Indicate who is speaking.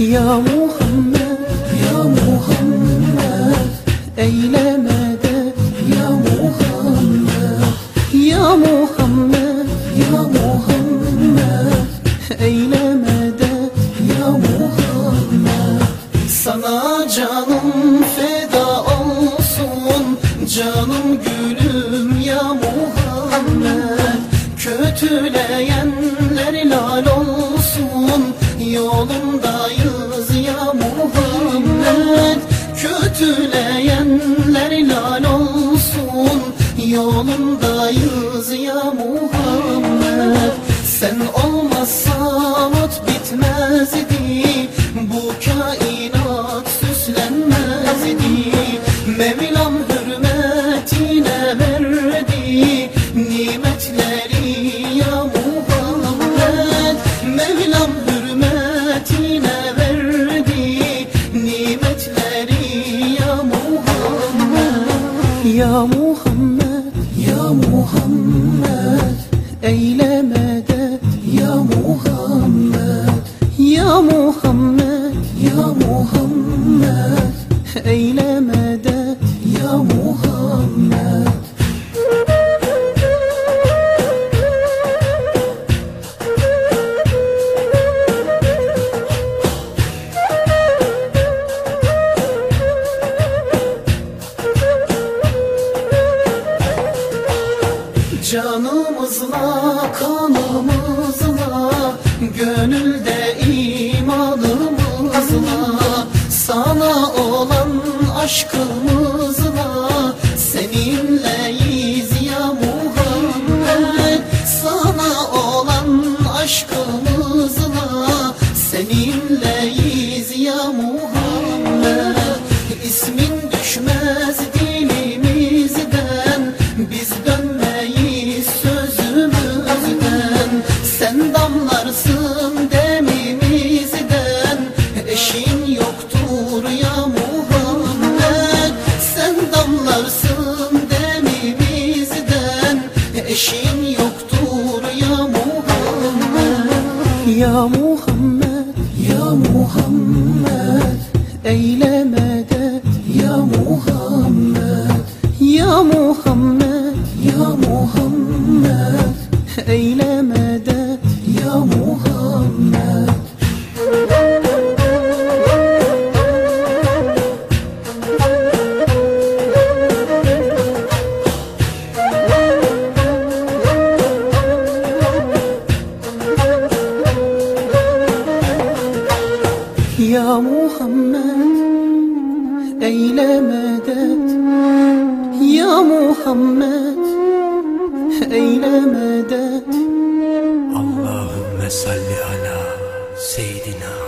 Speaker 1: Ya Muhammed Ya Muhammed Eyleme de Ya Muhammed Ya Muhammed Ya Muhammed Eyleme de Ya Muhammed Sana canım Yolundayız ya Muhammed. Kötüleyenler lal olsun. Yolundayız ya Muhammed. Sen olmazsan ot bitmezdi. Bu kainat Muhammed Eyleme de Ya Canımızla, kanımızla, gönülde imanımızla Sana olan aşkımızla, seninleyiz ya Muhammed. Sana olan aşkımızla, seninleyiz ya Muhammed Ya Muhammed Ya Muhammed Eyleme de Ya Muhammed Ya Muhammed Ya Muhammed Eyleme Ya Muhammed Eyleme de Ya Muhammed Eyleme de
Speaker 2: Allahümme salli ala seyyidina